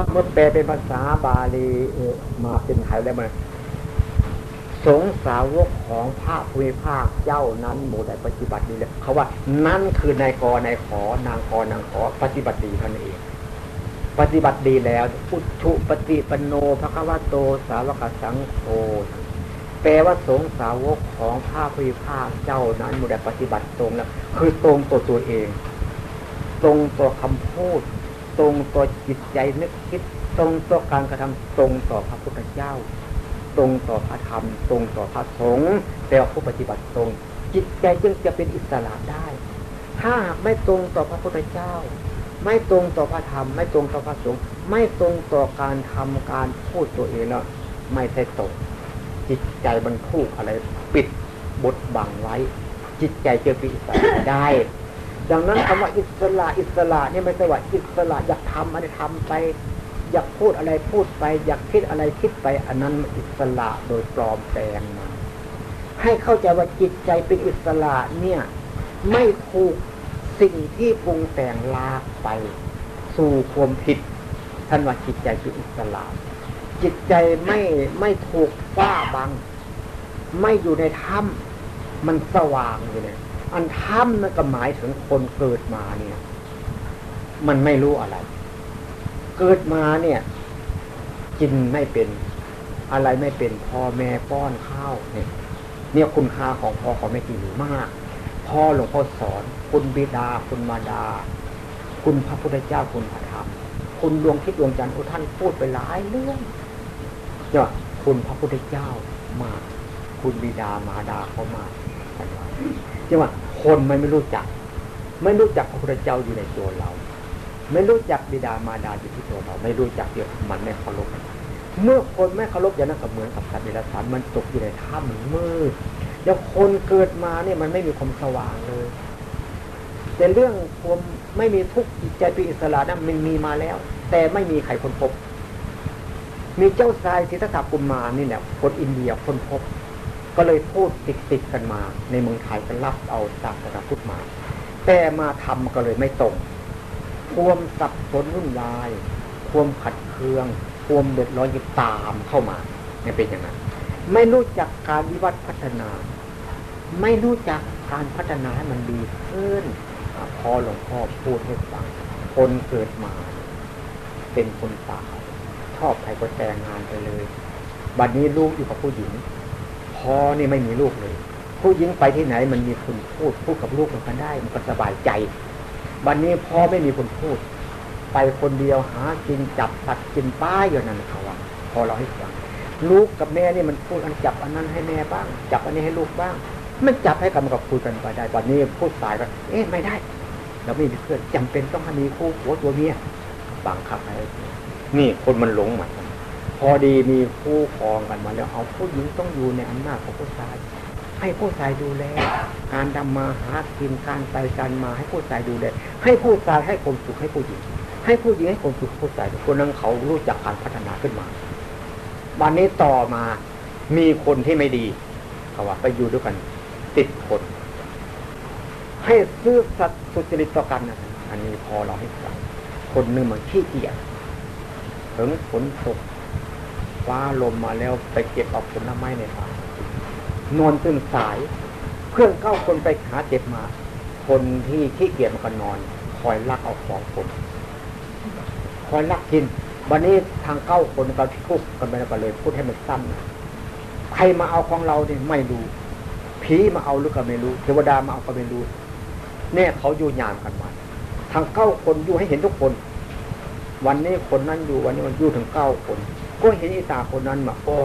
ถ้าเมื่อแปลเป็นภาษาบาลีมาเป็นไทยแล้วมันสงสาวกของพระภูมิภาคเจ้านั้นหมู่ใดปฏิบัติดีเลยเขาว่านั่นคือนายกนายขอนางกนางขอปฏิบัติดีท่านเอง ปฏิบัติดีแล้วอุชุปฏิปโนพระควโตสาวกสังโฆแปลว่าสงสาวกของพระภูมิภาคเจ้านั้นหมู่ใดปฏิบัติตรงแล้วคือตรงตัวตัวเอง ตรงตัวคำพูด ตรงตัวจิตใจนึกคิด ตรงตัวการกระทำตรงต่อพระพุทธเจ้า ตรงต่อพระธรรม ตรงต่อพระสงฆ์แต่ผู้ปฏิบัติตรง จิตใจจึงจะเป็นอิสระได้ ถ้าไม่ตรงต่อพระพุทธเจ้า ไม่ตรงต่อพระธรรม ไม่ตรงต่อพระสงฆ์ไม่ตรงต่อการทำการพูดตัวเองแล้วไม่ใช่ตกจิตใจมันผูกอะไร ปิดบดบังไว้ จิตใจจะเป็นอิสระได้ ดังนั้นคำว่าอิสระอิสระนี่ไม่ใช่ว่าอิสระอยากทำอะไรทำไป อยากพูดอะไรพูดไป อยากคิดอะไรคิดไป อันนั้นอิสระโดยปลอมแปลงมาให้เข้าใจว่าจิตใจเป็นอิสระเนี่ย ไม่ถูกสิ่งที่ปรุงแต่งลากไป สู่ความผิดท่านว่าจิตใจเป็นอิสระจิตใจไม่ไม่ถูกฟ้าบัง ไม่อยู่ในถ้ำมันสว่างอยู่เนี่ย อันถ้ำนั่นก็หมายถึงคนเกิดมาเนี่ย มันไม่รู้อะไร เกิดมาเนี่ย กินไม่เป็นอะไรไม่เป็นพ่อแม่ป้อนข้าวเนี่ย เนี่ยคุณค่าของพ่อของแม่กินมาก พ่อหลวงพ่อสอน คุณบิดาคุณมาดา คุณพระพุทธเจ้าคุณพระธรรม คุณดวงคิดดวงจันทร์ท่านพูดไปหลายเรื่องเนี่ยคุณพระพุทธเจ้ามา คุณบิดามาดาเขามา จังว่าคนไม่ไม่รู้จัก ไม่รู้จักพระพุทธเจ้าอยู่ในตัวเรา ไม่รู้จักบิดามารดาอยู่ที่ตัวเรา ไม่รู้จักเดียวมันไม่เคารพเมื่อคนไม่เคารพอย่างนั้นก็เหมือนกับสัตว์เดรัจฉานมันตกอยู่ในถ้ำมันมืดแล้วคนเกิดมาเนี่ยมันไม่มีความสว่างเลยแต่เรื่องความไม่มีทุกข์ใจเป็นอิสระนั้นมันมีมาแล้ว แต่ไม่มีใครคนพบ มีเจ้าชายศิทธัตถกุมารนี่แหละคนอินเดียคนพบ ก็เลยพูดติดติดกันมา ในเมืองไทยก็รับเอาศาสนาพุทธมา แต่มาทำก็เลยไม่ตรงความสับสนวุ่นวาย ความขัดเคือง ความเดือดร้อนจะตามเข้ามาเนี่ยเป็นอย่างนั้น ไม่รู้จักการวิวัฒน์พัฒนา ไม่รู้จักการพัฒนาให้มันดีขึ้นพอหลวงพ่อพูดให้ฟังคนเกิดมา เป็นคนตายชอบใครก็แต่งงานไปเลย บัดนี้ลูกอยู่กับผู้หญิง พอนี่ไม่มีลูกเลย ผู้หญิงไปที่ไหนมันมีคนพูดพูดกับลูกมันก็ได้ มันก็สบายใจวันนี้พ่อไม่มีคนพูด ไปคนเดียวหากินจับสัตว์กินป้ายอยู่นั่นเขาว่าพอเราให้ฟังลูกกับแม่นี่มันพูดอันจับอันนั้นให้แม่บ้าง จับอันนี้ให้ลูกบ้าง มันจับให้กันกับคุยกันไปได้ตอนนี้พูดสายก็เอ๊ะไม่ได้เราไม่มีเพื่อนจำเป็นต้องมีคู่หัวตัวเมียบังคับให้นี่คนมันหลงหมด พอดีมีคู่ครองกันมาแล้วเอาผู้หญิงต้องอยู่ในอำนาจของผู้ชาย ให้ผู้ชายดูแล การดำมาหากินการไปการมาให้ผู้ชายดูแลให้ผู้ชายให้ความสุขให้ผู้หญิง ให้ผู้หญิงให้ความสุขผู้ชายคนนั้นเขารู้จักการพัฒนาขึ้นมาวันนี้ต่อมามีคนที่ไม่ดีเขาว่าไปอยู่ด้วยกัน ติดคน ให้ซื้อสัตว์สุจริตต่อกันนะอันนี้พอเราให้ฟังคนหนึ่งมันขี้เกียจถึงฝนตก ฟ้าลมมาแล้วไปเก็บเอาผลไม้ในป่านอนจนสาย เพื่อนเก้าคนไปหาเจ็บมา คนที่ขี้เกียจมันก็นอน คอยลักเอาของคน คอยลักกิน วันนี้ทางเก้าคนก็ทุกกันไปแล้วก็เลย พูดให้มันสั้นใครมาเอาของเราเนี่ยไม่รู้ผีมาเอาหรือก็ไม่รู้ เทวดามาเอาก็ไม่รู้เนี่ยเขาอยู่ยามกันมาทางเก้าคนอยู่ให้เห็นทุกคน วันนี้คนนั้นอยู่วันนี้มันอยู่ถึงเก้าคน ก็เห็นอิตาคนนั้นมาอ๋อ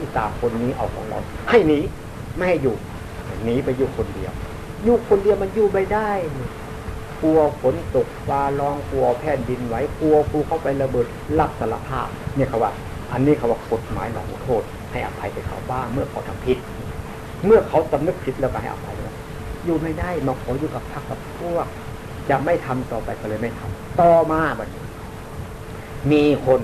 อิตาคนนี้เอาของเรา ให้หนีไม่ให้อยู่หนีไปอยู่คนเดียว อยู่คนเดียวมันอยู่ไม่ได้กลัวฝนตกฟ้าร้องกลัวแผ่นดินไหวกลัวภูเขาไประเบิดรับสารภาพ เนี่ยเขาว่า อันนี้เขาว่ากฎหมายหลองโทษ ให้อภัยไปเขาบ้างเมื่อเขาทำผิด เมื่อเขาสำนึกผิดแล้วก็ให้อภัยอยู่ไม่ได้มาขออยู่กับพักกับพวก จะไม่ทำต่อไปก็เลยไม่ทำต่อมาบัดนี้มีคน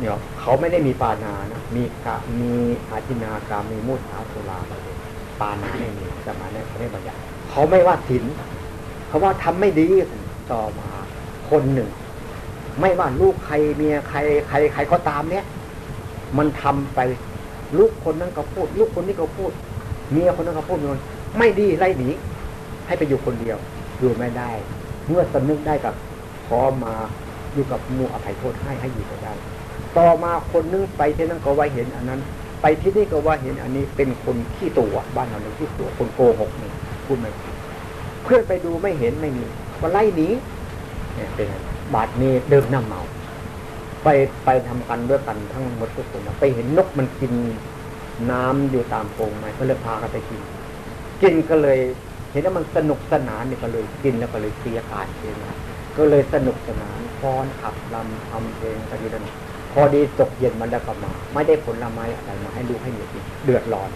เนี่ยเขาไม่ได้มีปานานะมีกะมีอาจินากรรมมีมุสาสุราปานาไม่มีสมัยนั้นเขาไม่บัญญัติเขาไม่ว่าสินเขาว่าทำไม่ดีต่อมาคนหนึ่ง ไม่ว่าลูกใครเมียใครใครใครก็ตามเนี่ย มันทำไป ลูกคนนั้นก็พูด ลูกคนนี้ก็พูด เมียคนนั้นก็พูดมันไม่ดีไล่หนีให้ไปอยู่คนเดียวอยู่ไม่ได้ เมื่อสนึกได้กับพอมาอยู่กับมูอภัยโทษให้ให้อยู่ก็ได้ ต่อมาคนนึงไปที่นั่นก็ว่าเห็นอันนั้น ไปที่นี่ก็ว่าเห็นอันนี้เป็นคนขี้ตัวบ้านเราเลยขี้ตัวคนโกหกนี่พูดไม่เพื่อนไปดูไม่เห็นไม่มีก็ไล่หนีเนี่ยเป็นบาดนี้เดิมน้ำเมา ไปไปทำกันด้วยกันทั้งหมดทุกคนไปเห็นนกมันกินน้ำอยู่ตามโพรงไม้ก็เลยพากันไปกิน กินก็เลยเห็นว่ามันสนุกสนานนี่ก็เลยกินแล้วก็เลยเสียการเองก็เลยสนุกสนานฟ้อนขับลำทำเพลงกันอยู่นั่น พอดีตกเย็นมันแล้วก็มา ไม่ได้ผลละไม้อะไรมาให้ลูกให้เมียกินเดือดร้อน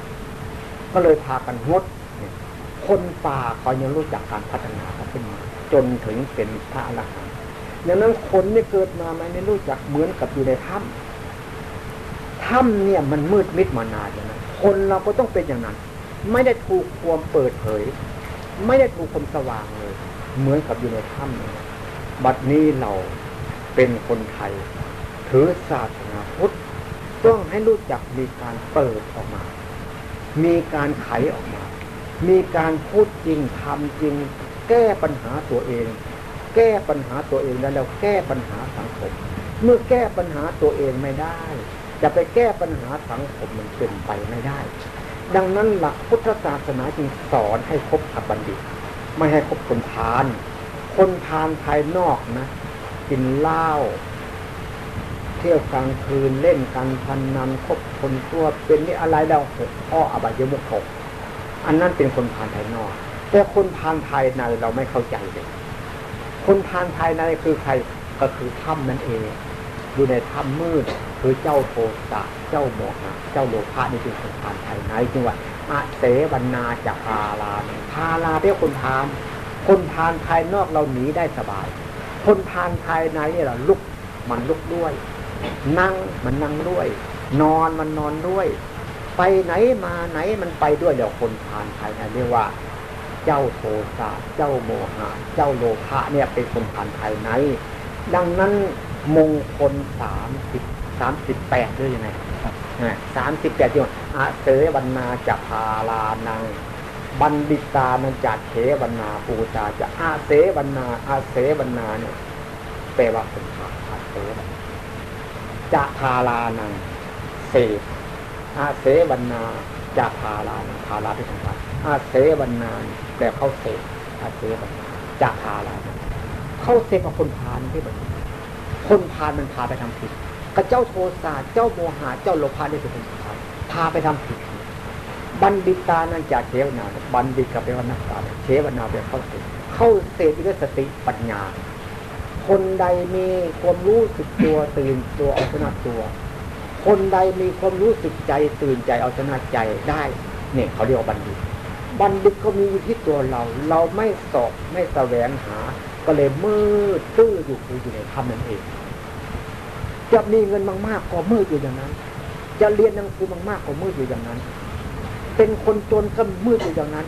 ก็เลยพากันงดคนป่าเขายังรู้จักการพัฒนาเขาขึ้นมาจนถึงเป็นพระอรหันต์ดังนั้นคนนี่เกิดมาไม่รู้จักเหมือนกับอยู่ในถ้ำถ้ำเนี่ยมันมืดมิดมานานอย่างนั้นคนเราก็ต้องเป็นอย่างนั้น ไม่ได้ถูกความเปิดเผย ไม่ได้ถูกความสว่างเลย เหมือนกับอยู่ในถ้ำบัดนี้เราเป็นคนไทย ถือศาสนาพุทธต้องให้รู้จักมีการเปิดออกมา มีการไขออกมา มีการพูดจริงทำจริง แก้ปัญหาตัวเอง แก้ปัญหาตัวเองแล้วเราแก้ปัญหาสังคม เมื่อแก้ปัญหาตัวเองไม่ได้ จะไปแก้ปัญหาสังคมมันเป็นไปไม่ได้ ดังนั้นหลักพุทธศาสนาจึงสอนให้คบขับบัณฑิต ไม่ให้คบคนพาลคนพาลภายนอกนะกินเหล้า ที่ยวกลางคืนเล่นกันพันนันคบคนตัวเป็นนี่อะไรเราหกข้ออบายมุขหกอันนั้นเป็นคนพาลภายนอก แต่คนพาลภายในเราไม่เข้าใจเลย คนพาลภายในคือใครก็คือถ้ำนั่นเองอยู่ในถ้ำมืดคือเจ้าโทสะเจ้าโมหะเจ้าโลภะนี่เป็นคนพาลภายในจึงว่าอาเสวนาจะพาลาพาลาเป็นคนพาลคนพาลภายนอกเราหนีได้สบาย คนพาลภายในเนี่ยเราลุกมันลุกด้วย นั่งมันนั่งด้วย นอนมันนอนด้วย ไปไหนมาไหนมันไปด้วยเดี๋ยวคนพาลภายในเรียกว่า เจ้าโทสะเจ้าโมหะ เจ้าโลภะเนี่ยเป็นคนพาลภายใน ดังนั้นมงคลสามสิบสามสิบแปดด้วยยังไงสามสิบแปดที่ว่าอาเสวันนาจะพาลานัง บัณฑิตานันจัดเขวันนาปูชาจะอาเสวันนาอาเสวันนาเนี่ยแปลว่าคนพาอาเสวัน จะพาลานังเสพอาเสวันนาจะพาลานังพาลาที่สำคัญอาเสวันนาแต่เขาเสพอาเสวันนาจะพาลานังเข้าเสพกับคนพาลที่แบบคนพาลมันพาไปทำผิดกระเจ้าโทสะเจ้าโมหะเจ้าโลภะนี่เป็นคนพาพาไปทำผิดบัณฑิตานันจากเทวนาบัณฑิตกับเป็นวันนักตาเทวนาเป็นเข้าเสพเข้าเสพด้วยสติปัญญา คนใดมีความรู้สึกตัวตื่นตัวเอาชนะตัว คนใดมีความรู้สึกใจตื่นใจเอาชนะใจได้ เนี่ยเขาเรียกว่าบัณฑิต บัณฑิตก็มีอยู่ที่ตัวเรา เราไม่สอบไม่แสวงหา ก็เลยมืดตื้ออยู่คืออยู่ในธรรมนั่นเอง จะมีเงินมากๆก็มืดอยู่อย่างนั้น จะเรียนหนังสือมากๆก็มืดอยู่อย่างนั้น เป็นคนจนก็มืดอยู่อย่างนั้น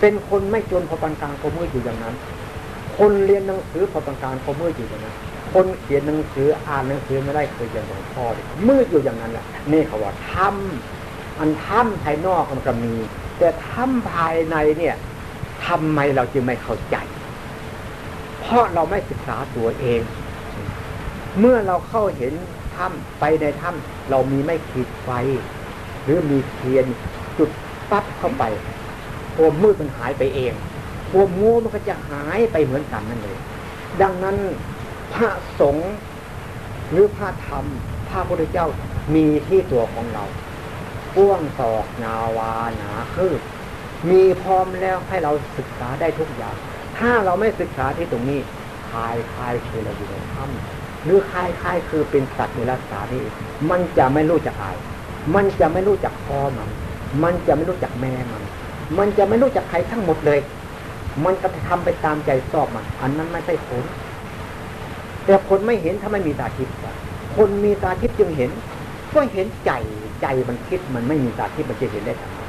เป็นคนไม่จนพอปานกลางก็มืดอยู่อย่างนั้น คนเรียนหนังสือพอปานกลางก็มืดอยู่อย่างนั้นคนเขียนหนังสืออ่านหนังสือไม่ได้เคยอย่างหลวงพ่อเลยมืดอยู่อย่างนั้นแหละนี่เขาว่าถ้ำอันถ้ำภายนอกมันก็มี แต่ถ้ำภายในเนี่ยทำไมเราจึงไม่เข้าใจ เพราะเราไม่ศึกษาตัวเอง เมื่อเราเข้าเห็นถ้ำไปในถ้ำเรามีไม่ขีดไฟ หรือมีเทียนจุดปั๊บเข้าไปความมืดมันหายไปเอง ความโงูมันก็จะหายไปเหมือนกันนั่นเลย ดังนั้นพระสงฆ์หรือพระธรรม พระพุทธเจ้ามีที่ตัวของเราก้วงตอกนาวาหนาคือมีพร้อมแล้วให้เราศึกษาได้ทุกอย่าง ถ้าเราไม่ศึกษาที่ตรงนี้คลายคลายคือเราอยู่ในถ้ำหรือคลายคลายคือเป็นสัตว์ในรักษานี่มันจะไม่รู้จักอาย มันจะไม่รู้จักพ่อมัน มันจะไม่รู้จักแม่มัน มันจะไม่รู้จักใครทั้งหมดเลย มันก็ทำไปตามใจชอบมัน อันนั้นไม่ใช่ผล แต่คนไม่เห็นถ้าไม่มีตาทิพย์คนมีตาทิพย์จึงเห็น ก็เห็นใจใจมันคิดมันไม่มีตาทิพย์มันจะเห็นได้ทำไม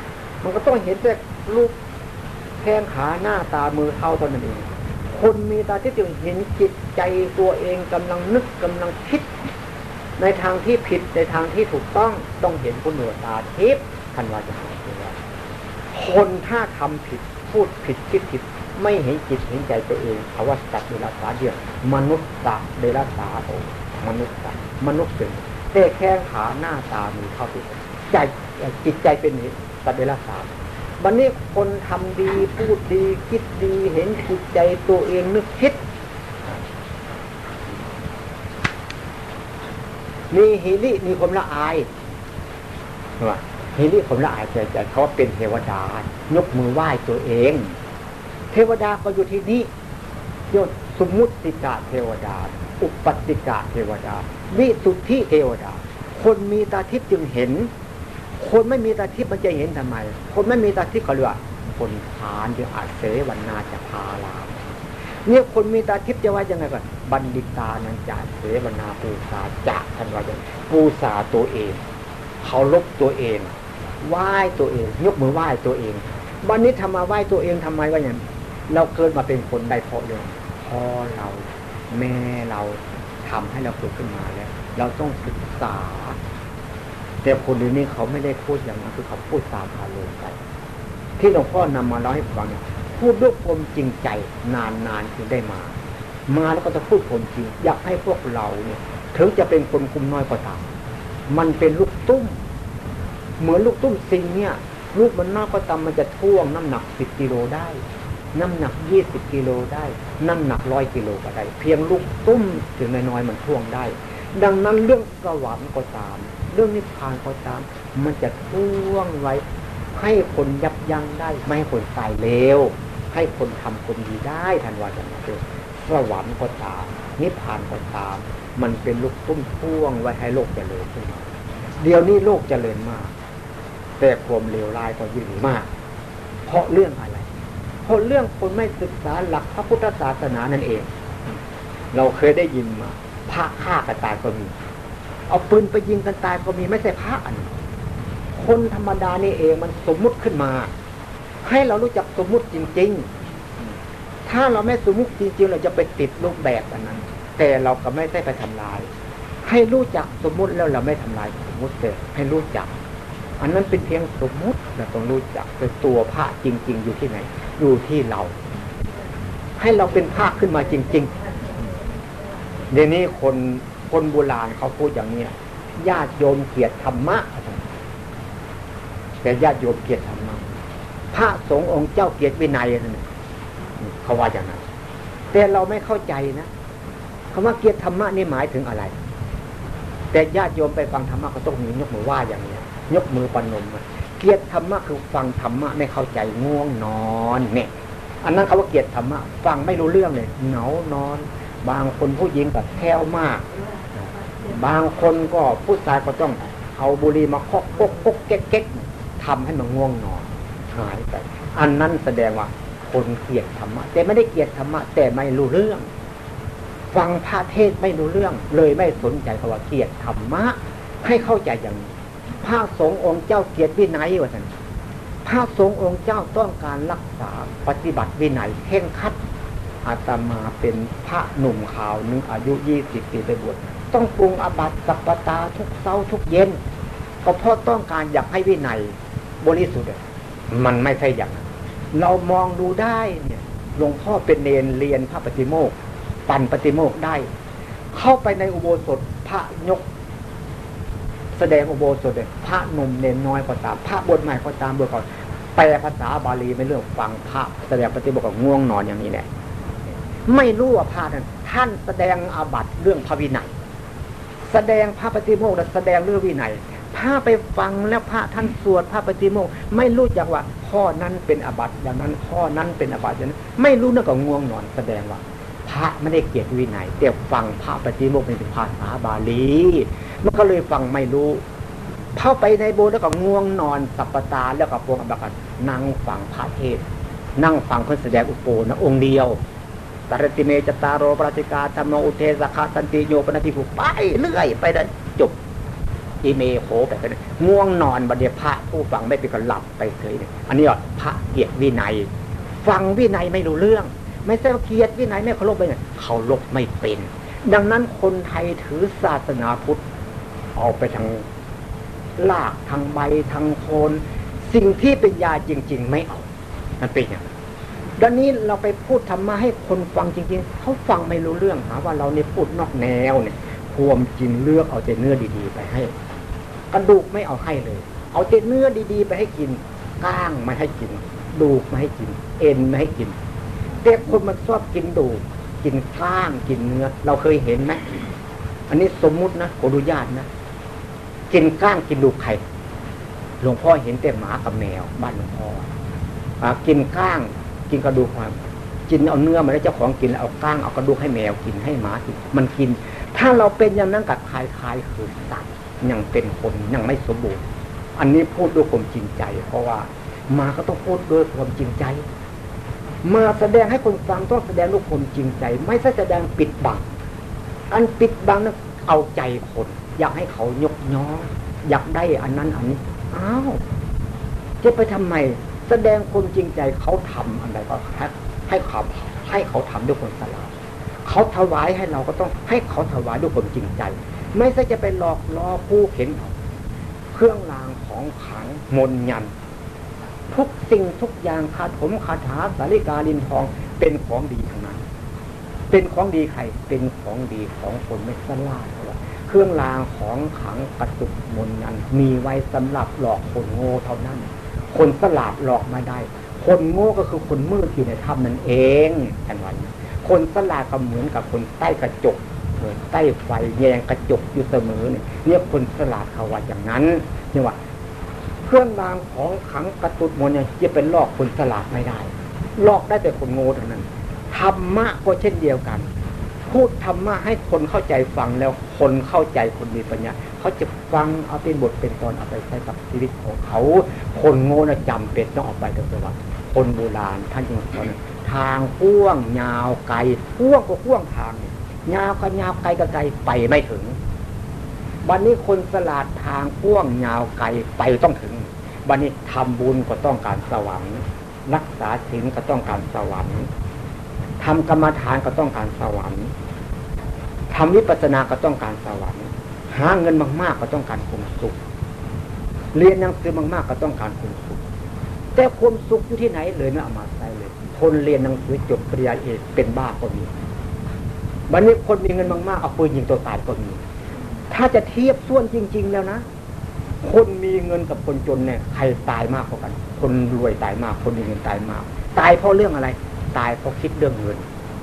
มันก็ต้องเห็นแต่รูปแข้งขาหน้าตามือเท้าตอนนั้นเองคนมีตาทิพย์จึงเห็นจิตใจตัวเองกำลังนึกกำลังคิด ในทางที่ผิดในทางที่ถูกต้องต้องเห็นผู้หนวดตาทิพย์ทันวาจะหาคนถ้าทำผิดพูดผิดคิดผิด ไม่เห็นจิตเห็นใจตัวเองเขาว่าสัตว์เดรัจฉานเดียวมนุษย์สัตว์เดรัจฉานโอมนุษย์สัตว์มนุษย์เป็นแต่แข้งขาหน้าตามีเข้าไปใจจิตใจเป็นสัตว์เดรัจฉานวันนี้คนทำดีพูดดีคิดดีเห็นจิตใจตัวเองนึกคิดมีฮิริมีความละอายว่าฮิริความละอายใจใจเขาเป็นเทวดายกมือไหว้ตัวเอง เทวดาก็อยู่ที่นี้ยศสมมุติกาเทวดา อุปติกาเทวดา วิสุทธิเทวดา คนมีตาทิพย์จึงเห็น คนไม่มีตาทิพย์มันจะเห็นทำไม คนไม่มีตาทิพย์เขาเรียกว่าคนผานที่อาเสวันนาจะพาลาเนี่ยคนมีตาทิพย์จะว่ายังไงก่อนบัณฑิตานันจะเสวนาปูสาจะท่านว่าอย่างปูสาตัวเองเขาลบตัวเองไหว้ตัวเอง ยกมือไหว้ตัวเองวันนี้ทำมาไหว้ตัวเองทำไมว่าอย่าง เราเกิดมาเป็นคนได้เพราะเรื่องพ่อเราแม่เราทำให้เราเกิดขึ้นมาแล้ว เราต้องศึกษา แต่คนเดี๋ยวนี้เขาไม่ได้พูดอย่างนั้นคือเขาพูดตามอารมณ์ไปที่หลวงพ่อนำมาเล่าให้ฟังพูดด้วยความจริงใจนานๆจึงได้มา มาแล้วก็จะพูดความจริง อยากให้พวกเราเนี่ยถึงจะเป็นคนคุมน้อยก็ตามมันเป็นลูกตุ้ม เหมือนลูกตุ้มซิงเนี่ย ลูกมันน้อยก็ตามมันจะท่วงน้ำหนักสิบกิโลได้ น้ำหนักยี่สิบกิโลได้ น้ำหนักร้อยกิโลก็ได้ เพียงลูกตุ้มถึงน้อยๆมันท่วงได้ ดังนั้นเรื่องสวรรค์ก็ตาม เรื่องนิพพานก็ตาม มันจะท่วงไว้ ให้คนยับยั้งได้ ไม่ให้คนตายเร็วให้คนทำคนดีได้ทันว่าจะมาเจอสวรรค์ก็ตามนิพพานก็ตาม มันเป็นลูกตุ้มพ่วงไว้ให้โลกเจริญขึ้นมาเดี๋ยวนี้โลกเจริญมาก แต่ความเลวร้ายก็ยิ่งมาก เพราะเรื่องอะไร เพราะเรื่องคนไม่ศึกษาหลักพระพุทธศาสนานั่นเอง เราเคยได้ยินมาพระฆ่ากันตายก็มี เอาปืนไปยิงกันตายก็มีไม่ใช่พระอันคนธรรมดานี่เองมันสมมุติขึ้นมา ให้เรารู้จักสมมุติจริง ๆ ถ้าเราไม่สมมุติจริง ๆ เราจะไปติดรูปแบบอันนั้น แต่เราก็ไม่ได้ไปทำลาย ให้รู้จักสมมุติแล้วเราไม่ทำลายสมมุติแต่ให้รู้จัก อันนั้นเป็นเพียงสมมุติเราต้องรู้จักแต่ตัวพระจริง ๆ อยู่ที่ไหน อยู่ที่เรา ให้เราเป็นพระขึ้นมาจริง ๆ เดี๋ยวนี้คนคนโบราณเขาพูดอย่างนี้ญาติโยมเกียรติธรรมะแต่ญาติโยมเกียรติธรรมะพระสงฆ์องค์เจ้าเกียรติวินัยนั่นเขาว่าอย่างนั้นแต่เราไม่เข้าใจนะคำว่าเกียรติธรรมะนี่หมายถึงอะไร แต่ญาติโยมไปฟังธรรมะเขาต้องมียกมือว่าอย่างนี้ยกมือปนม เกียรติธรรมะคือฟังธรรมะไม่เข้าใจง่วงนอนเนี่ยอันนั้นเขาว่าเกียรติธรรมะฟังไม่รู้เรื่องเลยเหงานอน บางคนผู้หญิงแบบแค่วมาก บางคนก็ผู้ชายก็ต้องเอาบุหรี่มาเคาะกกกเก๊กเก๊กทำให้มันง่วงนอนหายไปอันนั้นแสดงว่าคนเกียดธรรมะแต่ไม่ได้เกียดธรรมะแต่ไม่รู้เรื่อง ฟังพระเทศไม่รู้เรื่อง เลยไม่สนใจคำว่าเกียดธรรมะให้เข้าใจอย่างนี้ พระสงฆ์องค์เจ้าเกียรติวินัยว่าท่านพระสงฆ์องค์เจ้าต้องการรักษาปฏิบัติวินัยเข่งคัดอาตมาเป็นพระหนุ่มขาวนึงอายุยี่สิบปีไปบวชต้องปรุงอบัตสัปตาทุกเช้าทุกเย็น ก็เพราะต้องการอยากให้วินัยบริสุทธิ์มันไม่ใช่อย่างนั้นเรามองดูได้เนี่ยหลวงพ่อเป็นเนนเรียนพระปฏิโมกปั่นปฏิโมกได้ เข้าไปในอุโบสถพระยก แสดงอุโบสถเลยพระหนุ่มเน้นน้อยก็ตาม พระบทใหม่ก็ตามเบื่อก่อนแปลภาษาบาลีไม่เรื่องฟังพระแสดงปฏิโมกกับง่วงนอนอย่างนี้แหละไม่รู้ว่าพระนั้นท่านแสดงอาบัติเรื่องพระวินัย แสดงพระปฏิโมกและแสดงเรื่องวินัยถ้าไปฟังแล้วพระท่านสวดพระปฏิโมกไม่รู้จักว่า ข้อนั้นเป็นอาบัติอย่างนั้นข้อนั้นเป็นอาบัติอย่างนั้นไม่รู้นั่นก็ง่วงนอน แสดงว่า พระไม่ได้เกียรติวินัยแต่ฟังพระปฏิโมกเป็นภาษาบาลี มันก็เลยฟังไม่รู้เข้าไปในโบสถ์แล้วก็ง่วงนอนสัปตาแล้วก็พวงอบักันนั่งฟังพระเทศ นั่งฟังเพื่อแสดงอุปโภนะองค์เดียวตรติเมจตารโรปราติกาธรรมอุเทสคาสันติโยปนติภูไปเรื่อยไปได้จบอีเมโหไปกันง่วงนอนบัดเดียพระผู้ฟังไม่เป็นก็หลับไปเฉยอันนี้พระเกียรติวินัย ฟังวินัยไม่รู้เรื่อง ไม่ใช่เกียรติวินัยไม่เคารพไปเนี่ยเขาลบไม่เป็น ดังนั้นคนไทยถือศาสนาพุทธ เอาไปทางลากทางใบทางโคน สิ่งที่เป็นยาจริง ๆ ไม่เอามันเป็นอย่างดังนี้เราไปพูดธรรมะให้คนฟังจริง ๆเขาฟังไม่รู้เรื่องหาว่าเราเนี่ยพูดนอกแนวเนี่ยความจริงเลือกเอาแต่เนื้อดีๆ ไปให้ กระดูกไม่เอาให้เลย เอาแต่เนื้อดีๆ ไปให้กินก้างไม่ให้กิน ดูกไม่ให้กิน เอ็นไม่ให้กินเด็กคนมันชอบกินดูกกินก้างกินเนื้อ เราเคยเห็นไหมอันนี้สมมุตินะขออนุญาตนะ กินก้างกินดูกไข่หลวงพ่อเห็นแต่หมากับแมว บ้านหลวงพ่ออกินก้าง กินกระดูกความกินเอาเนื้อมาแล้วเจ้าของกินเอาก้างเอากระดูกให้แมวกินให้หมากินมันกิน ถ้าเราเป็นอย่างนั้นกับคลายคลายคือสัตว์ยังเป็นคนยังไม่สมบูรณ์ อันนี้พูดด้วยความจริงใจ เพราะว่ามาก็ต้องพูดด้วยความจริงใจ มาแสดงให้คนฟังต้องแสดงด้วยความจริงใจ ไม่ใช่แสดงปิดบังอันปิดบังนั้นเอาใจคน อยากให้เขายกย้ออยากได้อันนั้นอันนี้อ้าวจะไปทำไม แสดงคนจริงใจเขาทำอะไรก็ให้เขาให้เขาทำด้วยคนสลาดเขาถวายให้เราก็ต้องให้เขาถวายด้วยความจริงใจ ไม่ใช่จะไปหลอกล่อผู้เห็นเขาเครื่องรางของขังมนยันทุกสิ่งทุกอย่างคาถมคาถาสาริกาลินทองเป็นของดีทั้งนั้น เป็นของดีใคร เป็นของดีของคนไม่สลาด เครื่องรางของขังกระตุกมนยันมีไว้สำหรับหลอกคนโง่เท่านั้น คนสลาดหลอกมาได้ คนโง่ก็คือคนมืดที่ในถ้ำนั่นเองกันวันคนสลาดก็เหมือนกับคนใต้กระจกใต้ไฟแยงกระจกอยู่เสมอเนี่ยเรียกคนสลาดเขาว่าอย่างนั้นนี่ว่าเครื่องรางของขังกระตุกมนเนี่ยจะเป็นหลอกคนสลาดไม่ได้หลอกได้แต่คนโง่เท่านั้นธรรมะก็เช่นเดียวกัน พูดธรรมะให้คนเข้าใจฟังแล้วคนเข้าใจคนมีปัญญาเขาจะฟังเอาเป็นบทเป็นตอนเอาไปใช้กับชีวิตของเขา คนโง่นะจำเป็นต้องออกไปโดยว่าคนโบราณท่านจึงสอนทางพ่วงยาวไกลพ่วงก็พ่วงทางยาวก็ยาวไกลก็ไกลไปไม่ถึงวันนี้คนสลาดทางพ่วงยาวไกลไปต้องถึงวันนี้ทำบุญก็ต้องการสวรรค์รักษาศีลก็ต้องการสวรรค์ ทำกรรมฐานก็ต้องการสวรรค์ทำวิปัสสนาก็ต้องการสวรรค์ หาเงินมาก ๆ ก็ต้องการความสุข เรียนหนังสือมาก ๆ ก็ต้องการความสุข แต่ความสุขอยู่ที่ไหนเลยนะเอามาใช้เลย คนเรียนหนังสือจบปริญญาเอกเป็นบ้าก็มีวันนี้คนมีเงินมากๆเอาปืนยิงตัวตายก็มี ถ้าจะเทียบส่วนจริง ๆ แล้วนะ คนมีเงินกับคนจนเนี่ยใครตายมากกว่ากัน คนรวยตายมาก คนมีเงินตายมาก ตายเพราะเรื่องอะไร ตายเพราะคิดเรื่องเงิน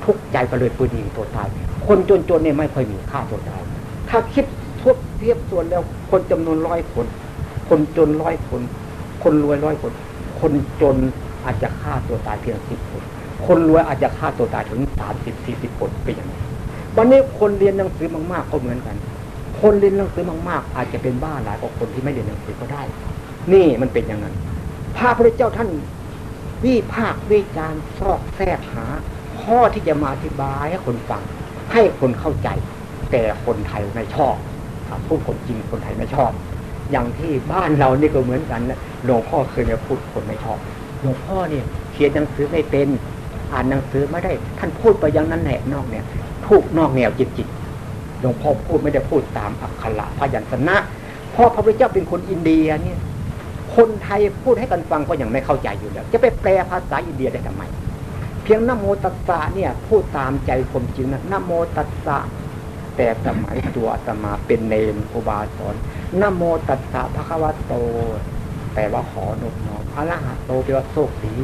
ทุกใจก็เลยปืนยิงตัวตาย คนจนๆเนี่ยไม่ค่อยมีค่าตัวตาย ถ้าคิดทุบเทียบส่วนแล้ว คนจำนวนร้อยคน คนจนร้อยคน คนรวยร้อยคน คนจนอาจจะฆ่าตัวตายเพียงสิบคน คนรวยอาจจะฆ่าตัวตายถึงสามสิบสี่สิบคนเป็นอย่างนี้วันนี้คนเรียนหนังสือมากๆก็เหมือนกัน คนเรียนหนังสือมากๆ อาจจะเป็นบ้าหลายกว่าคนที่ไม่เรียนหนังสือก็ได้ นี่มันเป็นอย่างนั้นพระพุทธเจ้าท่าน วิภาควิจารซอกแทรกหา ข้อที่จะมาอธิบายให้คนฟัง ให้คนเข้าใจ แต่คนไทยไม่ชอบพูดคนจริงคนไทยไม่ชอบ อย่างที่บ้านเรานี่ก็เหมือนกันนะหลวงพ่อเคยมาพูดคนไม่ชอบหลวงพ่อเนี่ยเขียนหนังสือไม่เป็น อ่านหนังสือไม่ได้ ท่านพูดไปอย่างนั้นแหละนอกเนี่ยพูดนอกแนวจริงๆหลวงพ่อพูดไม่ได้พูดตามอักขระพยัญชนะเพราะพระพุทธเจ้าเป็นคนอินเดียเนี่ย คนไทยพูดให้กันฟังก็ยังไม่เข้าใจอยู่แล้ว จะไปแปลภาษาอินเดียได้ทำไม เพียงนโมตัสสะเนี่ยพูดตามใจคมจริงนะนโมตัสสะแต่สมัยตัวอาตมาเป็นเนรอุบาสอนนโมตัสสะพระคัมภโตแปลว่าขอนบน้อมอรหัตโตแปลว่าโชคดี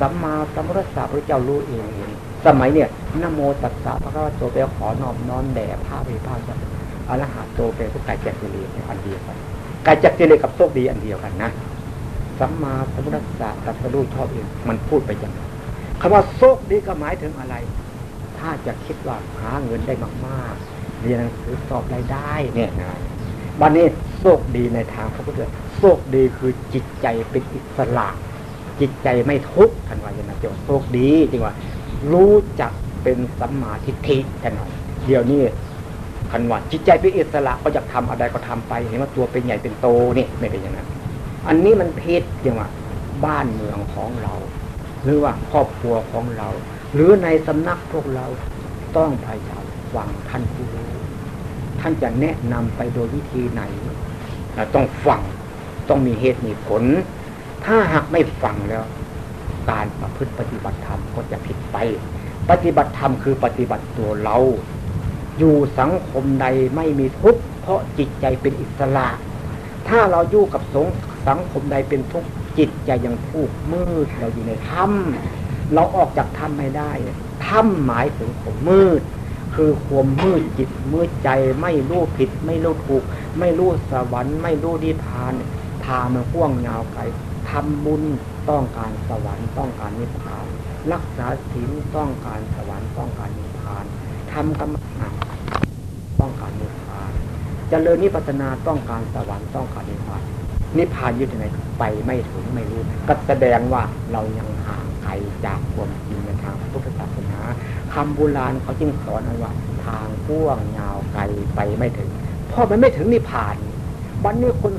สัมมาสัมพุทธะพระเจ้ารู้เองเองสมัยเนี่ยนโมตัสสะพระคัมภโตแปลขอนอบน้อมแด่พระเวพาสัตอรหัตโตแปลว่ากายจักริเลอันเดียวกัน กายจักริเลกับโชคดีอันเดียวกันนะสัมมาสัมพุทธะตัสรู้ชอบเองมันพูดไปอย่างนั้นคำว่าโชคดีก็หมายถึงอะไร ถ้าจะคิดว่าหาเงินได้มากๆเรียนหนังสือสอบรายได้เนี่ยนะวันนี้โชคดีในทางพระพุทธเจ้าโชคดีคือจิตใจเป็นอิสระ จิตใจไม่ทุกข์ทันว่าอย่างนั้นจะโชคดีจริงว่า รู้จักเป็นสัมมาทิฏฐิแต่หน่อยเดี๋ยวนี้ คันว่าจิตใจเป็นอิสระก็อยากทำอะไรก็ทำไป เห็นว่าตัวเป็นใหญ่เป็นโตนี่ไม่เป็นอย่างนั้น อันนี้มันเพศจริงว่า บ้านเมืองของเรา หรือว่าครอบครัวของเรา หรือในสำนักพวกเราต้องพยายามฟังท่านผู้รู้ท่านจะแนะนำไปโดยวิธีไหนเราต้องฟังต้องมีเหตุมีผล ถ้าหากไม่ฟังแล้ว การประพฤติปฏิบัติธรรมก็จะผิดไป ปฏิบัติธรรมคือปฏิบัติตัวเรา อยู่สังคมใดไม่มีทุกข์เพราะจิตใจเป็นอิสระ ถ้าเราอยู่กับสงสังคมใดเป็นทุกข์จิตใจยังทุกข์มืดเราอยู่ในถ้ำเราออกจากถ้ำไม่ได้ถ้ำหมายถึงผมมืด คือความมืดจิตมืดใจไม่รู้ผิด ไม่รู้ถูก ไม่รู้สวรรค์ ไม่รู้นิพพานทางมันพ่วงยาวไกลทำบุญต้องการสวรรค์ต้องการนิพพาน รักษาศีลต้องการสวรรค์ต้องการนิพพานทำกรรมฐานต้องการนิพพาน จเจริญนิพพานาต้องการสวรรค์ต้องการนิพพานนิพพานอยู่ที่ไหนไปไม่ถึงไม่รู้ก็แสดงว่าเรายังห่างไกลจากความจริงในทางพุทธศาสนาคำโบราณเขาจึงสอนว่า ทางพ่วงยาวไกลไปไม่ถึงเพราะมันไม่ถึงนิพพานวันนี้คน